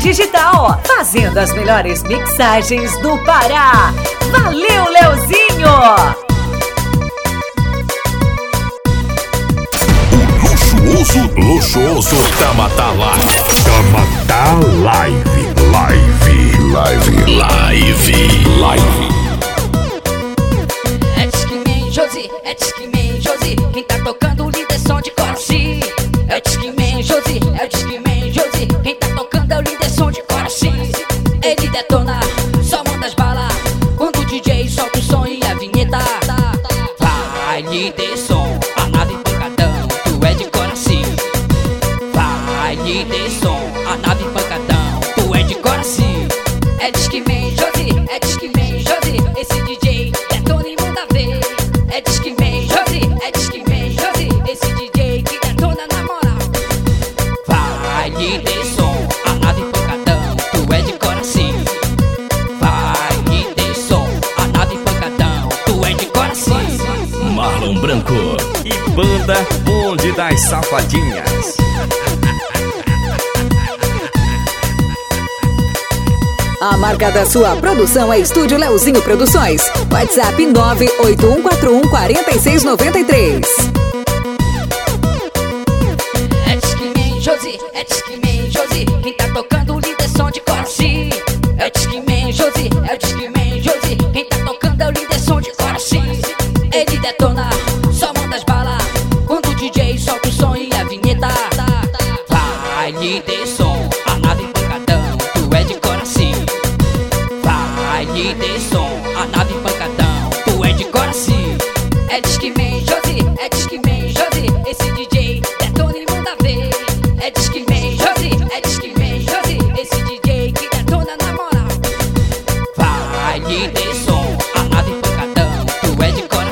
digital, fazendo as melhores mixagens do Pará. Valeu, Leozinho! luxuoso, luxuoso Tamatá Live. Tamatá Live. Live. Live. Live. Live. É Discman Josi, é Discman Josi. Quem tá tocando o líder som de Coraci. É o Discman Josi, é o Discman Vai, líder som, a nave pancadão. Tu é de Coraci. Vai, líder som, a nave pancadão. Tu é de Coraci. É Discman Josi, é Discman Josi. Esse DJ detona e manda ver. É Discman Josi, é Discman Josi. Esse DJ que detona na moral. Vai, líder som, banda Bonde das Safadinhas. A marca da sua produção é Estúdio Leozinho Produções. WhatsApp 98141 Líder som, a nave pancadão. Tu é de Coraci. Vai, líder som, a nave pancadão. Tu é de Coraci. É Discman Josi, é Discman Josi. Esse DJ detona e manda ver. É Discman Josi, é Discman Josi. Esse DJ que detona na moral. Vai, líder som,